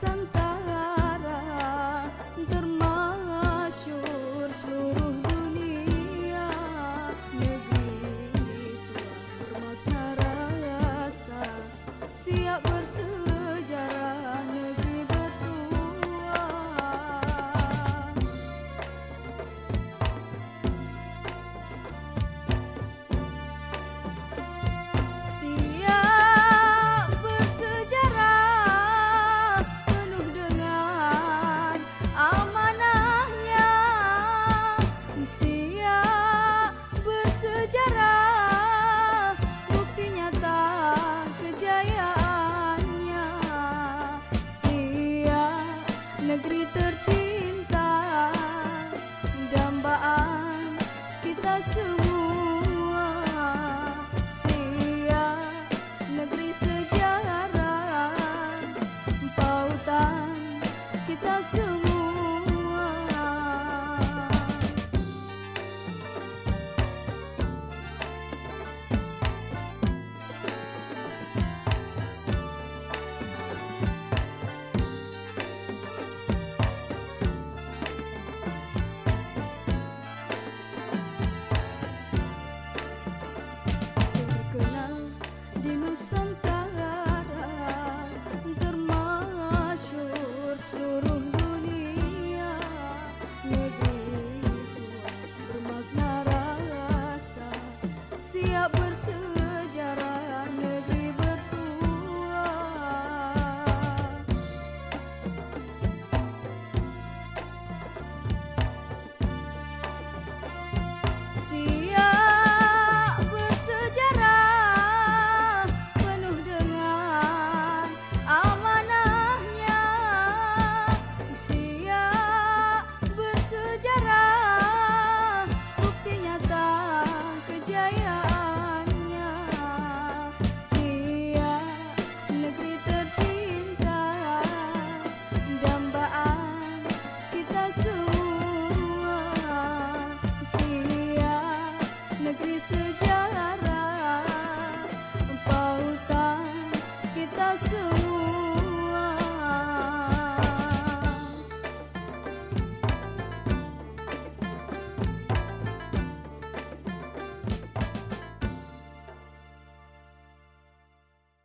Santa. negeri pursue